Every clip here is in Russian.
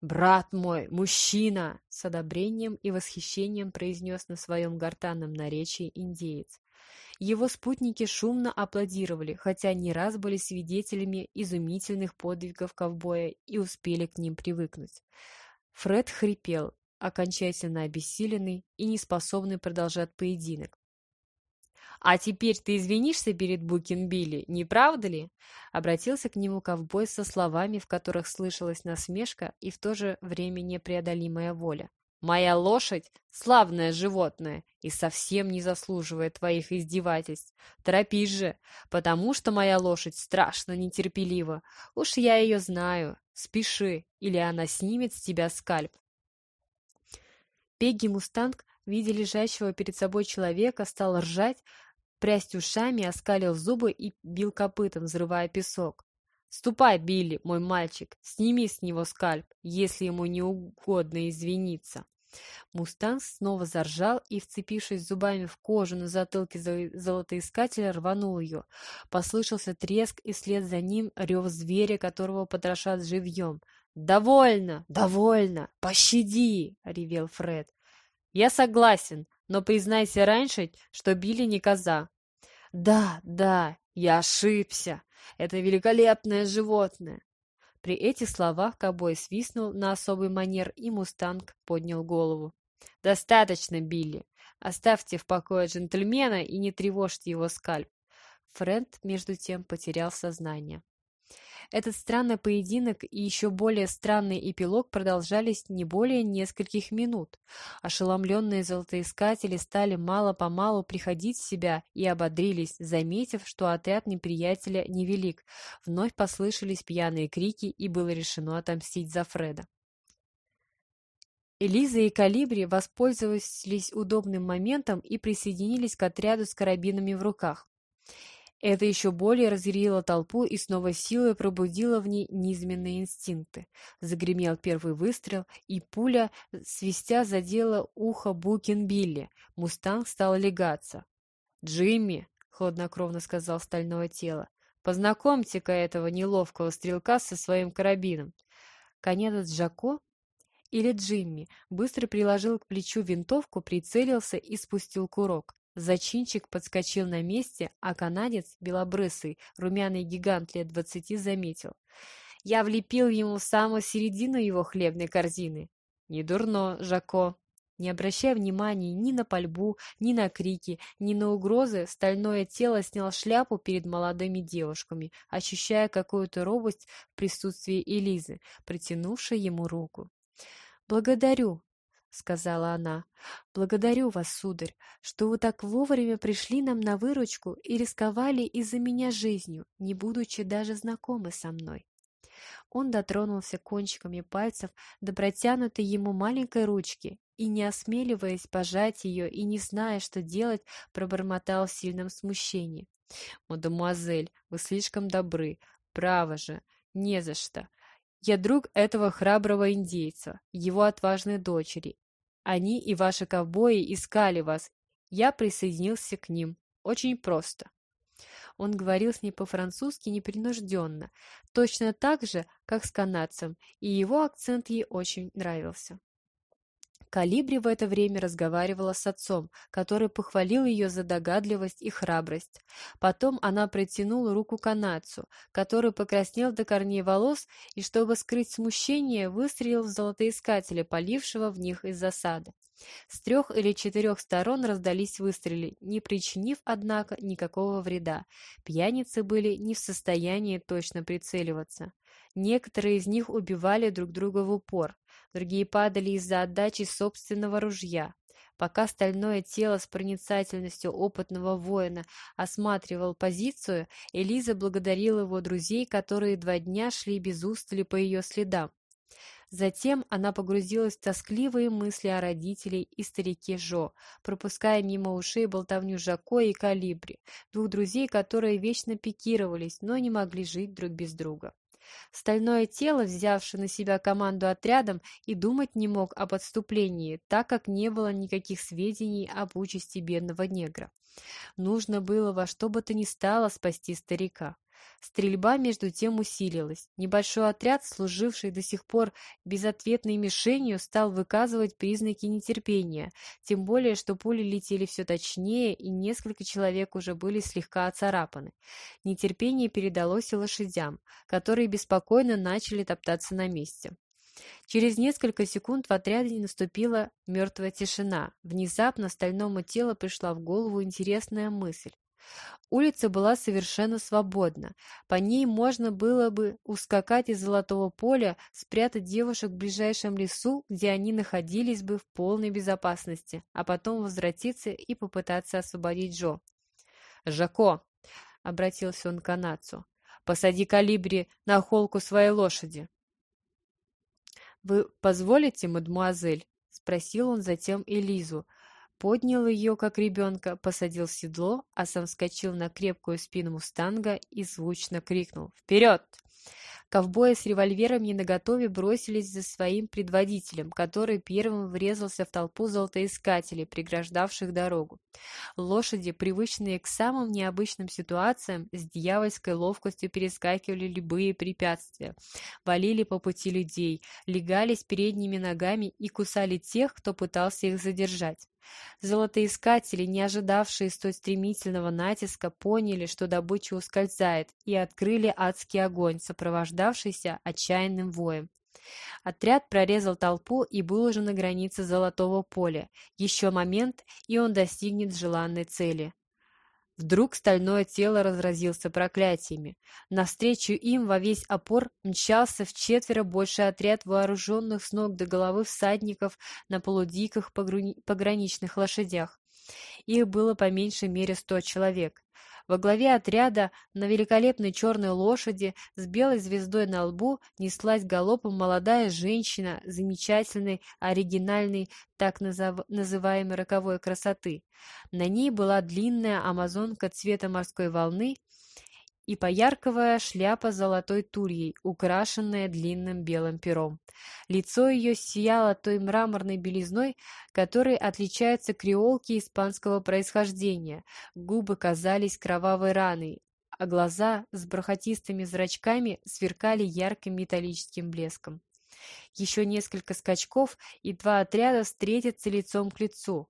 «Брат мой, мужчина!» — с одобрением и восхищением произнес на своем гортанном наречии индеец. Его спутники шумно аплодировали, хотя не раз были свидетелями изумительных подвигов ковбоя и успели к ним привыкнуть. Фред хрипел, окончательно обессиленный и неспособный продолжать поединок. «А теперь ты извинишься перед Букинбилли, не правда ли?» Обратился к нему ковбой со словами, в которых слышалась насмешка и в то же время непреодолимая воля. «Моя лошадь — славное животное и совсем не заслуживает твоих издевательств. Торопись же, потому что моя лошадь страшно нетерпелива. Уж я ее знаю. Спеши, или она снимет с тебя скальп». Пегги Мустанг, видя лежащего перед собой человека, стал ржать, прясть ушами, оскалил зубы и бил копытом, взрывая песок. «Ступай, Билли, мой мальчик, сними с него скальп, если ему не угодно извиниться». Мустанг снова заржал и, вцепившись зубами в кожу на затылке золотоискателя, рванул ее. Послышался треск, и вслед за ним рев зверя, которого потрошат живьем. «Довольно! Довольно! Пощади!» — ревел Фред. «Я согласен, но признайся раньше, что Билли не коза». «Да, да, я ошибся. Это великолепное животное». При этих словах Кобой свистнул на особый манер, и Мустанг поднял голову. «Достаточно, Билли. Оставьте в покое джентльмена и не тревожьте его скальп». Фрэнд, между тем, потерял сознание. Этот странный поединок и еще более странный эпилог продолжались не более нескольких минут. Ошеломленные золотоискатели стали мало-помалу приходить в себя и ободрились, заметив, что отряд неприятеля невелик. Вновь послышались пьяные крики, и было решено отомстить за Фреда. Элиза и Калибри воспользовались удобным моментом и присоединились к отряду с карабинами в руках. Это еще более разъярило толпу и снова силой пробудило в ней низменные инстинкты. Загремел первый выстрел, и пуля, свистя, задела ухо Букинбилли. Мустанг стал легаться. «Джимми!» — хладнокровно сказал стальное тело. «Познакомьте-ка этого неловкого стрелка со своим карабином». Конец Джако или Джимми быстро приложил к плечу винтовку, прицелился и спустил курок. Зачинчик подскочил на месте, а канадец, белобрысый, румяный гигант лет двадцати, заметил. Я влепил ему в самую середину его хлебной корзины. Не дурно, Жако. Не обращая внимания ни на пальбу, ни на крики, ни на угрозы, стальное тело снял шляпу перед молодыми девушками, ощущая какую-то робость в присутствии Элизы, протянувшей ему руку. «Благодарю», — сказала она. «Благодарю вас, сударь, что вы так вовремя пришли нам на выручку и рисковали из-за меня жизнью, не будучи даже знакомы со мной». Он дотронулся кончиками пальцев до протянутой ему маленькой ручки и, не осмеливаясь пожать ее и не зная, что делать, пробормотал в сильном смущении. «Мадемуазель, вы слишком добры. Право же, не за что. Я друг этого храброго индейца, его отважной дочери. Они и ваши ковбои искали вас. Я присоединился к ним. Очень просто. Он говорил с ней по-французски непринужденно, точно так же, как с канадцем, и его акцент ей очень нравился. Калибри в это время разговаривала с отцом, который похвалил ее за догадливость и храбрость. Потом она протянула руку канадцу, который покраснел до корней волос и, чтобы скрыть смущение, выстрелил в золотоискателя, полившего в них из засады. С трех или четырех сторон раздались выстрелы, не причинив, однако, никакого вреда. Пьяницы были не в состоянии точно прицеливаться. Некоторые из них убивали друг друга в упор, другие падали из-за отдачи собственного ружья. Пока стальное тело с проницательностью опытного воина осматривал позицию, Элиза благодарила его друзей, которые два дня шли без устали по ее следам. Затем она погрузилась в тоскливые мысли о родителей и старике Жо, пропуская мимо ушей болтовню Жако и Калибри, двух друзей, которые вечно пикировались, но не могли жить друг без друга. Стальное тело, взявшее на себя команду отрядом, и думать не мог об отступлении, так как не было никаких сведений об участи бедного негра. Нужно было во что бы то ни стало спасти старика. Стрельба между тем усилилась. Небольшой отряд, служивший до сих пор безответной мишенью, стал выказывать признаки нетерпения, тем более, что пули летели все точнее, и несколько человек уже были слегка оцарапаны. Нетерпение передалось и лошадям, которые беспокойно начали топтаться на месте. Через несколько секунд в отряде наступила мертвая тишина. Внезапно стальному телу пришла в голову интересная мысль. Улица была совершенно свободна. По ней можно было бы ускакать из Золотого поля, спрятать девушек в ближайшем лесу, где они находились бы в полной безопасности, а потом возвратиться и попытаться освободить Джо. «Жако!» — обратился он к канадцу. «Посади калибри на холку своей лошади!» «Вы позволите, мадмуазель?» — спросил он затем Элизу, поднял ее, как ребенка, посадил в седло, а сам вскочил на крепкую спину мустанга и звучно крикнул «Вперед!». Ковбои с револьверами наготове бросились за своим предводителем, который первым врезался в толпу золотоискателей, преграждавших дорогу. Лошади, привычные к самым необычным ситуациям, с дьявольской ловкостью перескакивали любые препятствия, валили по пути людей, легались передними ногами и кусали тех, кто пытался их задержать. Золотоискатели, не ожидавшие столь стремительного натиска, поняли, что добыча ускользает, и открыли адский огонь, сопровождавшийся отчаянным воем. Отряд прорезал толпу и был уже на границе Золотого поля. Еще момент, и он достигнет желанной цели. Вдруг стальное тело разразился проклятиями. Навстречу им во весь опор мчался в четверо больший отряд вооруженных с ног до головы всадников на полудиких пограничных лошадях. Их было по меньшей мере сто человек. Во главе отряда на великолепной черной лошади с белой звездой на лбу неслась галопом молодая женщина замечательной, оригинальной, так называемой роковой красоты. На ней была длинная амазонка цвета морской волны и поярковая шляпа с золотой тульей, украшенная длинным белым пером. Лицо ее сияло той мраморной белизной, которой отличаются креолки испанского происхождения. Губы казались кровавой раной, а глаза с бархатистыми зрачками сверкали ярким металлическим блеском. Еще несколько скачков, и два отряда встретятся лицом к лицу.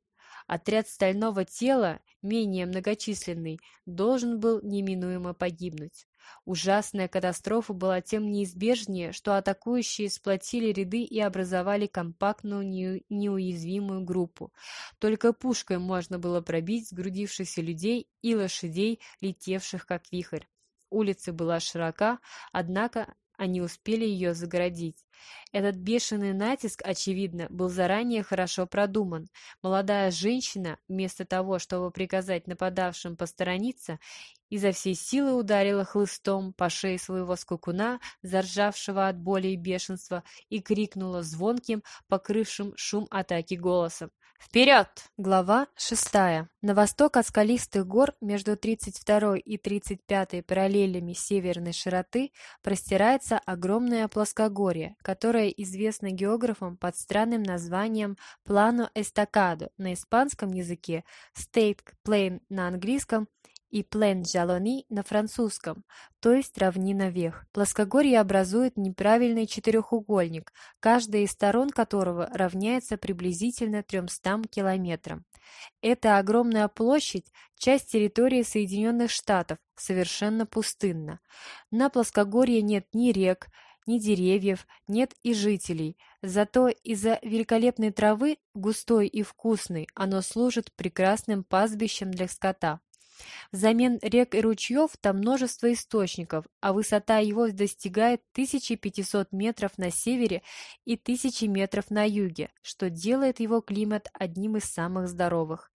Отряд стального тела, менее многочисленный, должен был неминуемо погибнуть. Ужасная катастрофа была тем неизбежнее, что атакующие сплотили ряды и образовали компактную неуязвимую группу. Только пушкой можно было пробить сгрудившихся людей и лошадей, летевших как вихрь. Улица была широка, однако они успели ее загородить. Этот бешеный натиск, очевидно, был заранее хорошо продуман. Молодая женщина, вместо того, чтобы приказать нападавшим посторониться, изо всей силы ударила хлыстом по шее своего скукуна, заржавшего от боли и бешенства, и крикнула звонким, покрывшим шум атаки голосом. Вперед! Глава шестая. На восток от скалистых гор между 32 и 35 параллелями северной широты простирается огромное плоскогорье, которое известно географам под странным названием Плано Эстакадо на испанском языке, State Plain на английском и плен Жалони на французском, то есть равнина вех. Плоскогорье образует неправильный четырехугольник, каждая из сторон которого равняется приблизительно 300 километрам. Эта огромная площадь – часть территории Соединенных Штатов, совершенно пустынна. На плоскогорье нет ни рек, ни деревьев, нет и жителей. Зато из-за великолепной травы, густой и вкусной, оно служит прекрасным пастбищем для скота. Взамен рек и ручьев там множество источников, а высота его достигает 1500 метров на севере и 1000 метров на юге, что делает его климат одним из самых здоровых.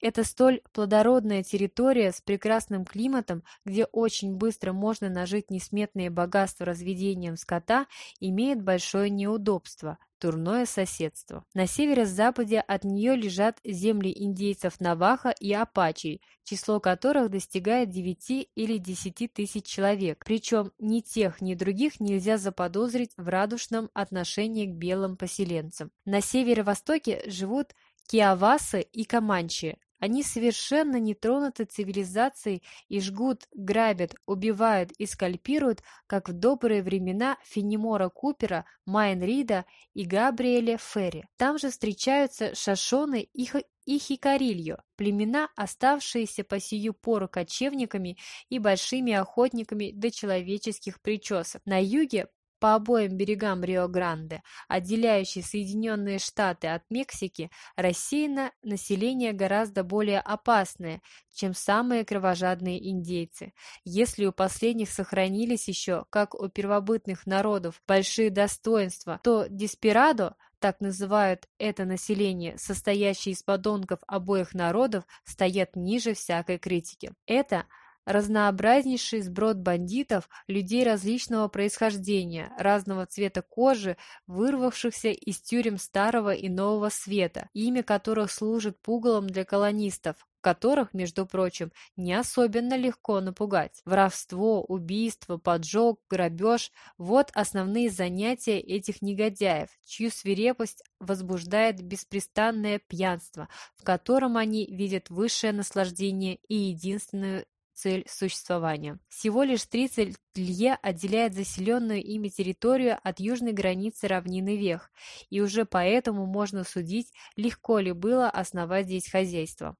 Это столь плодородная территория с прекрасным климатом, где очень быстро можно нажить несметные богатства разведением скота, имеет большое неудобство – турное соседство. На северо-западе от нее лежат земли индейцев Наваха и Апачей, число которых достигает 9 или 10 тысяч человек, причем ни тех, ни других нельзя заподозрить в радушном отношении к белым поселенцам. На северо-востоке живут Киавасы и Каманчи, Они совершенно не тронуты цивилизацией и жгут, грабят, убивают и скальпируют, как в добрые времена Фенемора Купера, Майн Рида и Габриэля Ферри. Там же встречаются шашоны и, и хикарильо, племена, оставшиеся по сию пору кочевниками и большими охотниками до человеческих причесок. На юге по обоим берегам Рио-Гранде, отделяющей Соединенные Штаты от Мексики, рассеяно население гораздо более опасное, чем самые кровожадные индейцы. Если у последних сохранились еще, как у первобытных народов, большие достоинства, то Деспирадо, так называют это население, состоящее из подонков обоих народов, стоят ниже всякой критики. Это – разнообразнейший сброд бандитов, людей различного происхождения, разного цвета кожи, вырвавшихся из тюрем старого и нового света, имя которых служит пугалом для колонистов, которых, между прочим, не особенно легко напугать. Воровство, убийство, поджог, грабеж – вот основные занятия этих негодяев, чью свирепость возбуждает беспрестанное пьянство, в котором они видят высшее наслаждение и единственную цель существования. Всего лишь 30 лье отделяет заселенную ими территорию от южной границы равнины Вех, и уже поэтому можно судить, легко ли было основать здесь хозяйство.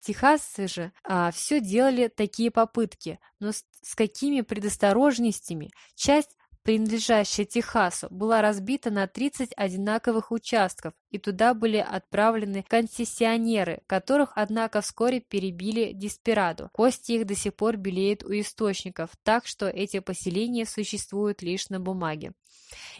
Техасцы же а, все делали такие попытки, но с, с какими предосторожностями. Часть принадлежащая Техасу, была разбита на 30 одинаковых участков, и туда были отправлены концессионеры, которых, однако, вскоре перебили Диспираду. Кости их до сих пор белеют у источников, так что эти поселения существуют лишь на бумаге.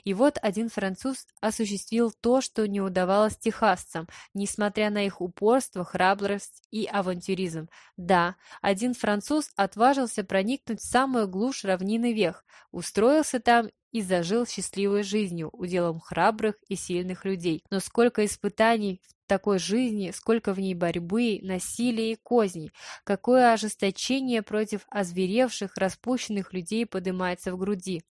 И вот один француз осуществил то, что не удавалось техасцам, несмотря на их упорство, храбрость и авантюризм. Да, один француз отважился проникнуть в самую глушь равнины Вех, устроился там и зажил счастливой жизнью, уделом храбрых и сильных людей. Но сколько испытаний в такой жизни, сколько в ней борьбы, насилия и козней, какое ожесточение против озверевших, распущенных людей поднимается в груди.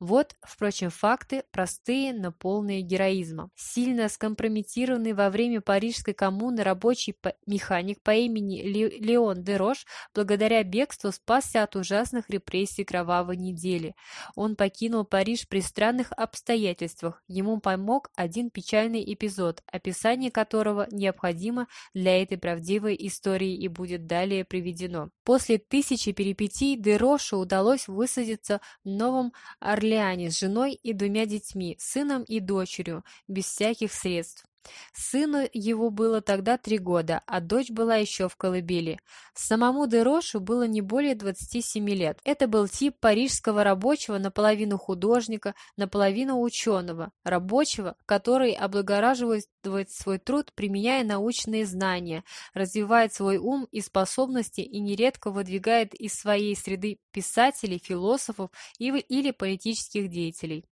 Вот, впрочем, факты простые, но полные героизма. Сильно скомпрометированный во время Парижской коммуны рабочий механик по имени Леон де Рош благодаря бегству спасся от ужасных репрессий кровавой недели. Он покинул Париж при странных обстоятельствах. Ему помог один печальный эпизод, описание которого необходимо для этой правдивой истории и будет далее приведено. После тысячи перипетий де Рошу удалось высадиться в Новом Орлеане с женой и двумя детьми, сыном и дочерью, без всяких средств. Сыну его было тогда три года, а дочь была еще в колыбели. Самому Дерошу было не более 27 лет. Это был тип парижского рабочего, наполовину художника, наполовину ученого. Рабочего, который облагораживает свой труд, применяя научные знания, развивает свой ум и способности и нередко выдвигает из своей среды писателей, философов или политических деятелей.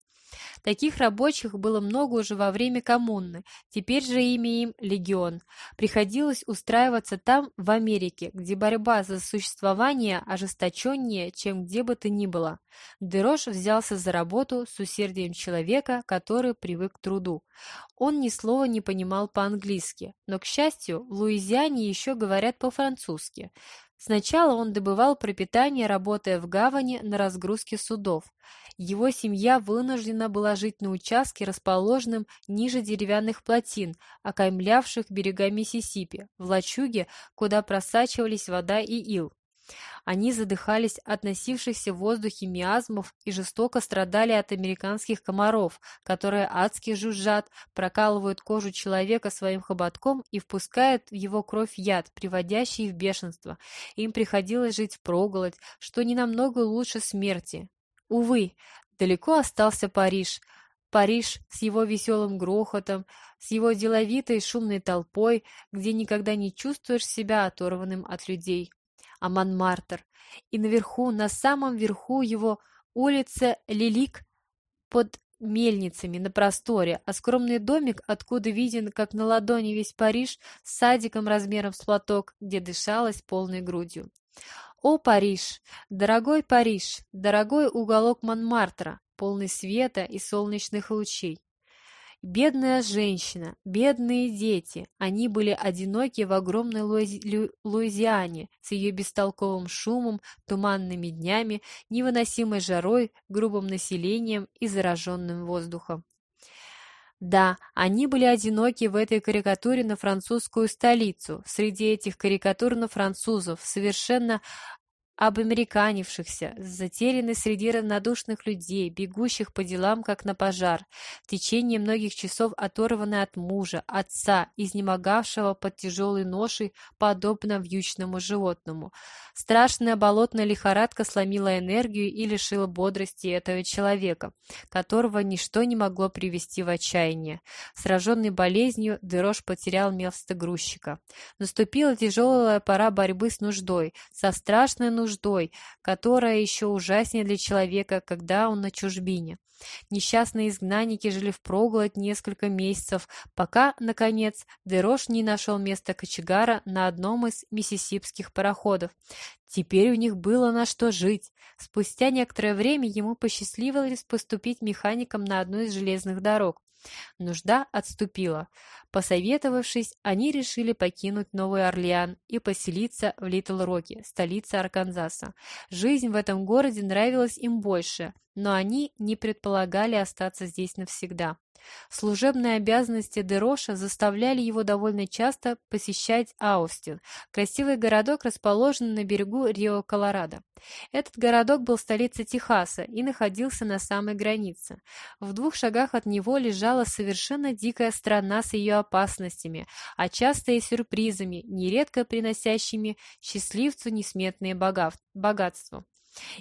Таких рабочих было много уже во время коммуны, теперь же имя им «Легион». Приходилось устраиваться там, в Америке, где борьба за существование ожесточеннее, чем где бы то ни было. Дерош взялся за работу с усердием человека, который привык к труду. Он ни слова не понимал по-английски, но, к счастью, в Луизиане еще говорят по-французски. Сначала он добывал пропитание, работая в гавани на разгрузке судов. Его семья вынуждена была жить на участке, расположенном ниже деревянных плотин, окаймлявших берега Миссисипи, в лачуге, куда просачивались вода и ил. Они задыхались от носившихся в воздухе миазмов и жестоко страдали от американских комаров, которые адски жужжат, прокалывают кожу человека своим хоботком и впускают в его кровь яд, приводящий в бешенство. Им приходилось жить впроголодь, что не намного лучше смерти. Увы, далеко остался Париж. Париж с его веселым грохотом, с его деловитой шумной толпой, где никогда не чувствуешь себя оторванным от людей а Монмартр, и наверху, на самом верху его улица Лилик под мельницами на просторе, а скромный домик, откуда виден, как на ладони весь Париж, с садиком размером с платок, где дышалось полной грудью. О, Париж! Дорогой Париж! Дорогой уголок Монмартра, полный света и солнечных лучей! Бедная женщина, бедные дети, они были одиноки в огромной Луизи... Луизиане с ее бестолковым шумом, туманными днями, невыносимой жарой, грубым населением и зараженным воздухом. Да, они были одиноки в этой карикатуре на французскую столицу, среди этих карикатур на французов, совершенно обамериканившихся, затерянный среди равнодушных людей, бегущих по делам, как на пожар, в течение многих часов оторванный от мужа, отца, изнемогавшего под тяжелой ношей, подобно вьючному животному. Страшная болотная лихорадка сломила энергию и лишила бодрости этого человека, которого ничто не могло привести в отчаяние. Сраженный болезнью, Дерош потерял место грузчика. Наступила тяжелая пора борьбы с нуждой, со страшной нуждой, нуждой, которая еще ужаснее для человека, когда он на чужбине. Несчастные изгнанники жили впроголодь несколько месяцев, пока, наконец, Дерош не нашел места кочегара на одном из миссисипских пароходов. Теперь у них было на что жить. Спустя некоторое время ему посчастливилось поступить механиком на одну из железных дорог. Нужда отступила. Посоветовавшись, они решили покинуть Новый Орлеан и поселиться в Литл-Роке, столице Арканзаса. Жизнь в этом городе нравилась им больше, но они не предполагали остаться здесь навсегда. Служебные обязанности Дероша заставляли его довольно часто посещать Аустин, красивый городок, расположенный на берегу Рио-Колорадо. Этот городок был столицей Техаса и находился на самой границе. В двух шагах от него лежала совершенно дикая страна с ее опасностями, а часто и сюрпризами, нередко приносящими счастливцу несметные богатства.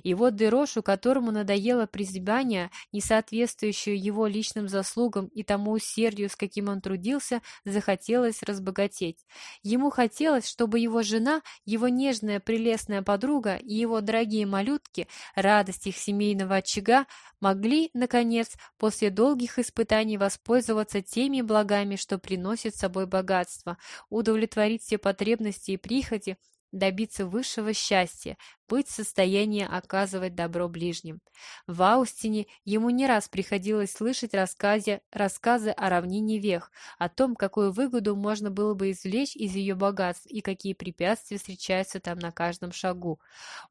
И вот Дерошу, которому надоело призябание, не соответствующее его личным заслугам и тому усердию, с каким он трудился, захотелось разбогатеть. Ему хотелось, чтобы его жена, его нежная прелестная подруга и его дорогие малютки, радость их семейного очага, могли, наконец, после долгих испытаний воспользоваться теми благами, что приносит собой богатство, удовлетворить все потребности и прихоти, добиться высшего счастья, быть в состоянии оказывать добро ближним. В Аустине ему не раз приходилось слышать рассказе, рассказы о равнине Вех, о том, какую выгоду можно было бы извлечь из ее богатств и какие препятствия встречаются там на каждом шагу.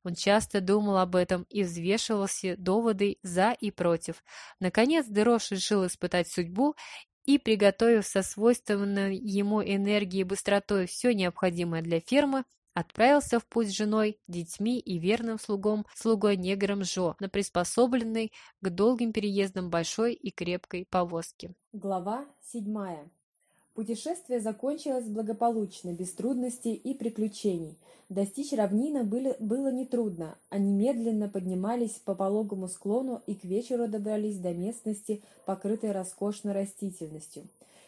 Он часто думал об этом и взвешивал все доводы «за» и «против». Наконец Дерош решил испытать судьбу и, приготовив со свойственной ему энергией и быстротой все необходимое для фермы, отправился в путь с женой, детьми и верным слугом, слугой-негром Жо, на приспособленной к долгим переездам большой и крепкой повозке. Глава седьмая. Путешествие закончилось благополучно, без трудностей и приключений. Достичь равнина было, было нетрудно. Они медленно поднимались по пологому склону и к вечеру добрались до местности, покрытой роскошной растительностью.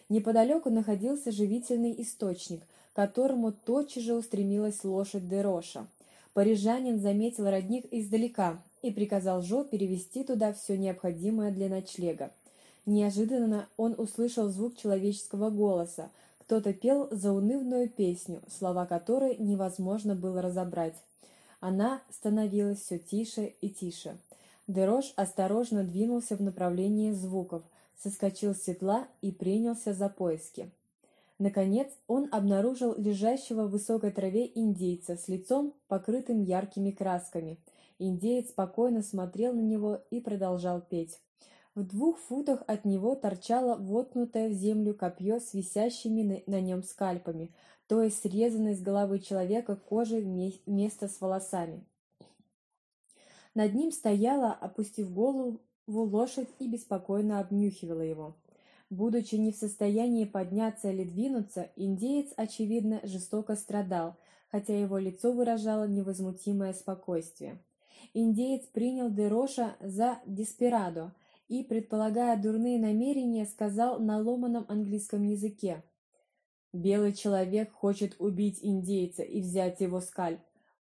Неподалеку находился живительный источник – к которому тотчас же устремилась лошадь Дероша. Парижанин заметил родник издалека и приказал Жо перевести туда все необходимое для ночлега. Неожиданно он услышал звук человеческого голоса. Кто-то пел заунывную песню, слова которой невозможно было разобрать. Она становилась все тише и тише. Дерош осторожно двинулся в направлении звуков, соскочил с седла и принялся за поиски. Наконец он обнаружил лежащего в высокой траве индейца с лицом, покрытым яркими красками. Индеец спокойно смотрел на него и продолжал петь. В двух футах от него торчало воткнутое в землю копье с висящими на нем скальпами, то есть срезанной с головы человека кожей вместо с волосами. Над ним стояла, опустив голову, лошадь и беспокойно обнюхивала его. Будучи не в состоянии подняться или двинуться, индеец, очевидно, жестоко страдал, хотя его лицо выражало невозмутимое спокойствие. Индеец принял Дероша за деспирадо и, предполагая дурные намерения, сказал на ломаном английском языке. «Белый человек хочет убить индейца и взять его скальп.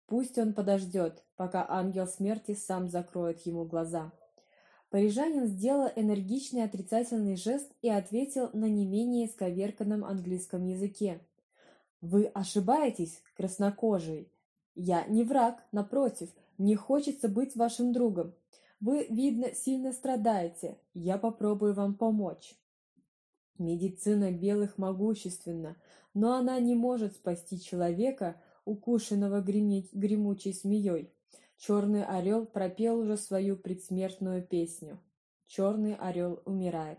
Пусть он подождет, пока ангел смерти сам закроет ему глаза». Парижанин сделал энергичный отрицательный жест и ответил на не менее сковерканном английском языке. «Вы ошибаетесь, краснокожий. Я не враг, напротив, мне хочется быть вашим другом. Вы, видно, сильно страдаете. Я попробую вам помочь». Медицина белых могущественна, но она не может спасти человека, укушенного гремучей змеей. Черный орел пропел уже свою предсмертную песню. Черный орел умирает.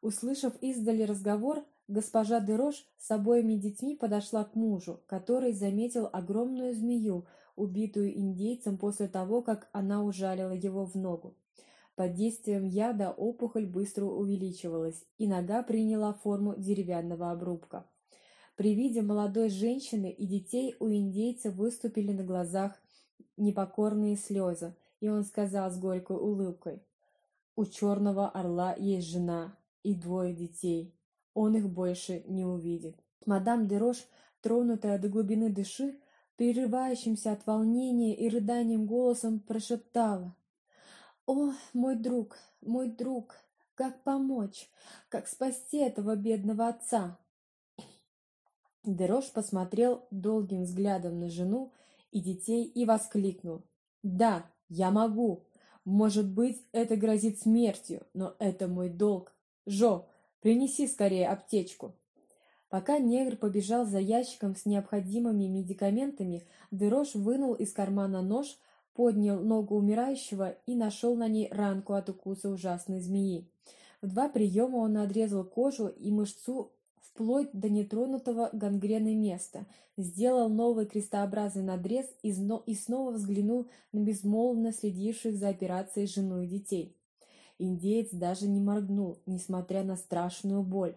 Услышав издали разговор, госпожа Дерош с обоими детьми подошла к мужу, который заметил огромную змею, убитую индейцем после того, как она ужалила его в ногу. Под действием яда опухоль быстро увеличивалась, и нога приняла форму деревянного обрубка. При виде молодой женщины и детей у индейца выступили на глазах непокорные слезы, и он сказал с горькой улыбкой, «У черного орла есть жена и двое детей. Он их больше не увидит». Мадам Дерош, тронутая до глубины души, прерывающимся от волнения и рыданием голосом прошептала, «О, мой друг, мой друг, как помочь, как спасти этого бедного отца?» Дерош посмотрел долгим взглядом на жену и детей и воскликнул. «Да, я могу. Может быть, это грозит смертью, но это мой долг. Жо, принеси скорее аптечку». Пока негр побежал за ящиком с необходимыми медикаментами, Дерош вынул из кармана нож, поднял ногу умирающего и нашел на ней ранку от укуса ужасной змеи. В два приема он надрезал кожу и мышцу вплоть до нетронутого гангрены места, сделал новый крестообразный надрез и, и снова взглянул на безмолвно следивших за операцией жену и детей. Индеец даже не моргнул, несмотря на страшную боль,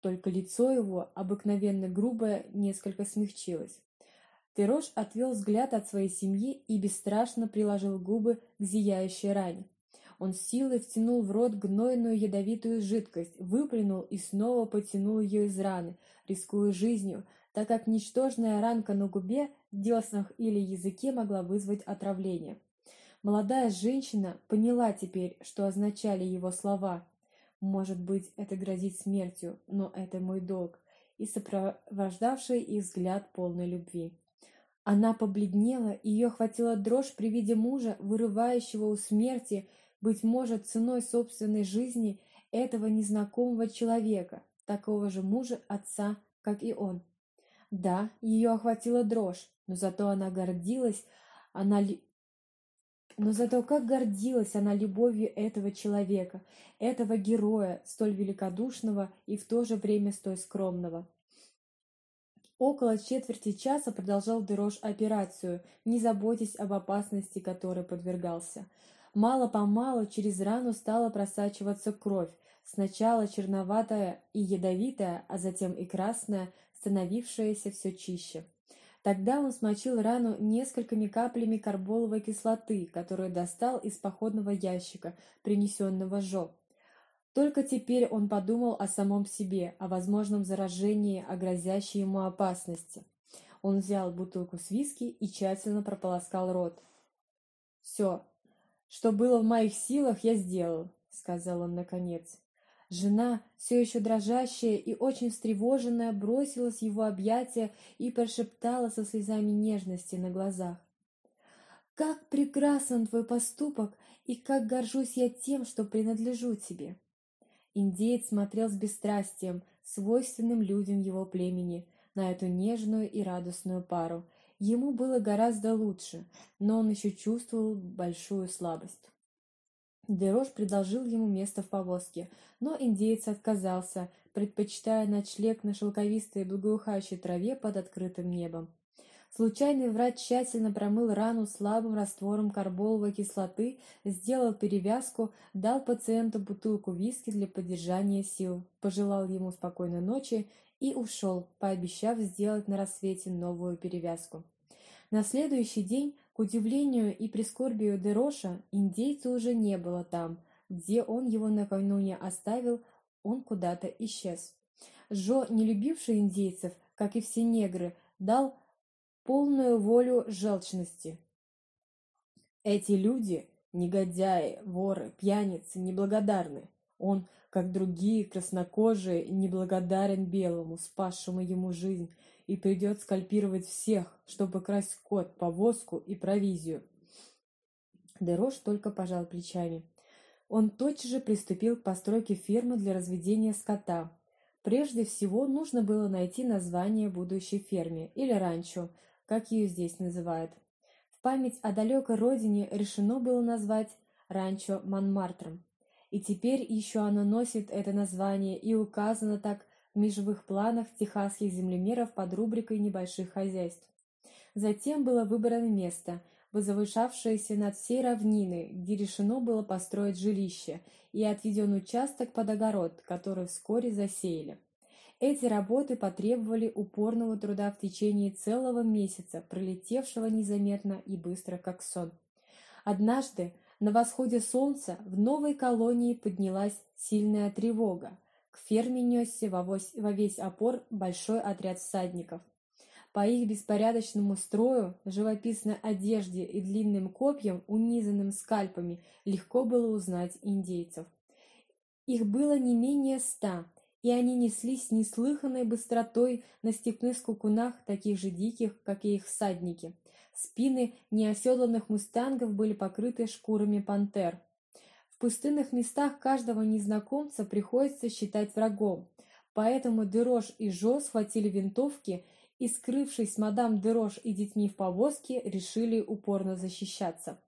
только лицо его, обыкновенно грубое, несколько смягчилось. Терош отвел взгляд от своей семьи и бесстрашно приложил губы к зияющей ране. Он силой втянул в рот гнойную ядовитую жидкость, выплюнул и снова потянул ее из раны, рискуя жизнью, так как ничтожная ранка на губе, деснах или языке могла вызвать отравление. Молодая женщина поняла теперь, что означали его слова. «Может быть, это грозит смертью, но это мой долг», и сопровождавший их взгляд полной любви. Она побледнела, ее хватила дрожь при виде мужа, вырывающего у смерти, быть может, ценой собственной жизни этого незнакомого человека, такого же мужа отца, как и он. Да, ее охватила дрожь, но зато она гордилась, она. Но зато как гордилась она любовью этого человека, этого героя, столь великодушного и в то же время столь скромного. Около четверти часа продолжал Дерош операцию, не заботясь об опасности, которой подвергался. Мало-помалу через рану стала просачиваться кровь, сначала черноватая и ядовитая, а затем и красная, становившаяся все чище. Тогда он смочил рану несколькими каплями карболовой кислоты, которую достал из походного ящика, принесенного Жо. Только теперь он подумал о самом себе, о возможном заражении, о грозящей ему опасности. Он взял бутылку с виски и тщательно прополоскал рот. «Все, что было в моих силах, я сделал», — сказал он наконец. Жена, все еще дрожащая и очень встревоженная, бросилась в его объятия и прошептала со слезами нежности на глазах. «Как прекрасен твой поступок, и как горжусь я тем, что принадлежу тебе!» Индеец смотрел с бесстрастием, свойственным людям его племени, на эту нежную и радостную пару. Ему было гораздо лучше, но он еще чувствовал большую слабость. Дерош предложил ему место в повозке, но индеец отказался, предпочитая ночлег на шелковистой благоухающей траве под открытым небом. Случайный врач тщательно промыл рану слабым раствором карболовой кислоты, сделал перевязку, дал пациенту бутылку виски для поддержания сил, пожелал ему спокойной ночи и ушел, пообещав сделать на рассвете новую перевязку. На следующий день, к удивлению и прискорбию Дероша, индейца уже не было там, где он его накануне оставил, он куда-то исчез. Жо, не любивший индейцев, как и все негры, дал полную волю желчности. Эти люди – негодяи, воры, пьяницы, неблагодарны. Он, как другие краснокожие, неблагодарен белому, спасшему ему жизнь, и придет скальпировать всех, чтобы красть скот, повозку и провизию. Дерош только пожал плечами. он тотчас же приступил к постройке фермы для разведения скота. Прежде всего нужно было найти название будущей ферме, или ранчо, как ее здесь называют. В память о далекой родине решено было назвать ранчо Монмартром. И теперь еще оно носит это название и указано так в межевых планах техасских землемеров под рубрикой небольших хозяйств. Затем было выбрано место, возвышавшееся над всей равниной, где решено было построить жилище, и отведен участок под огород, который вскоре засеяли. Эти работы потребовали упорного труда в течение целого месяца, пролетевшего незаметно и быстро, как сон. Однажды, на восходе солнца, в новой колонии поднялась сильная тревога. К ферме несся во весь опор большой отряд всадников. По их беспорядочному строю, живописной одежде и длинным копьям, унизанным скальпами, легко было узнать индейцев. Их было не менее ста, и они неслись неслыханной быстротой на степных скукунах, таких же диких, как и их всадники. Спины неоседланных мустангов были покрыты шкурами пантер. В пустынных местах каждого незнакомца приходится считать врагом, поэтому Дерош и Жо схватили винтовки и, скрывшись мадам Дерош и детьми в повозке, решили упорно защищаться.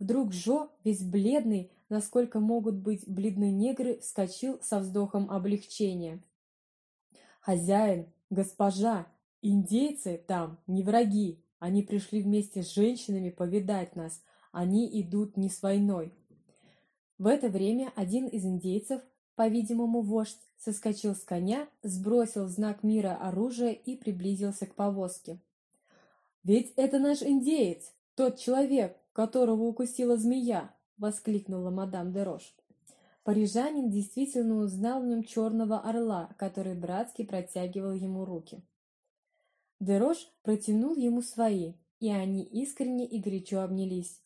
Вдруг Жо, весь бледный, насколько могут быть бледны негры, вскочил со вздохом облегчения. «Хозяин, госпожа, индейцы там не враги, они пришли вместе с женщинами повидать нас, они идут не с войной». В это время один из индейцев, по-видимому, вождь, соскочил с коня, сбросил в знак мира оружие и приблизился к повозке. «Ведь это наш индеец, тот человек, которого укусила змея!» — воскликнула мадам де Рош. Парижанин действительно узнал в нем черного орла, который братски протягивал ему руки. Дерош протянул ему свои, и они искренне и горячо обнялись.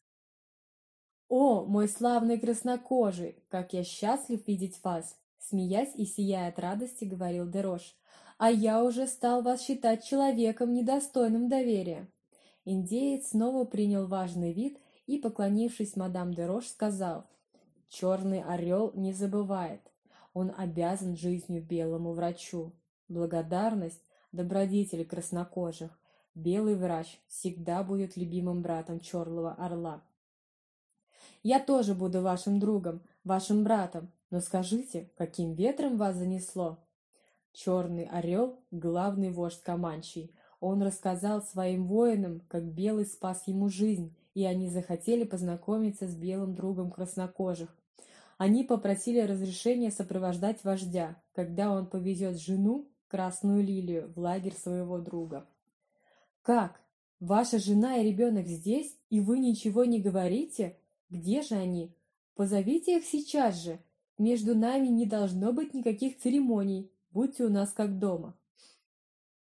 «О, мой славный краснокожий, как я счастлив видеть вас!» Смеясь и сияя от радости, говорил Дерош. «А я уже стал вас считать человеком, недостойным доверия». Индеец снова принял важный вид и, поклонившись мадам Дерош, сказал, «Черный орел не забывает. Он обязан жизнью белому врачу. Благодарность – добродетель краснокожих. Белый врач всегда будет любимым братом черного орла. Я тоже буду вашим другом, вашим братом, но скажите, каким ветром вас занесло? Черный орел – главный вождь Каманчий. Он рассказал своим воинам, как Белый спас ему жизнь, и они захотели познакомиться с белым другом краснокожих. Они попросили разрешения сопровождать вождя, когда он повезет жену, Красную Лилию, в лагерь своего друга. «Как? Ваша жена и ребенок здесь, и вы ничего не говорите? Где же они? Позовите их сейчас же!» Между нами не должно быть никаких церемоний. Будьте у нас как дома.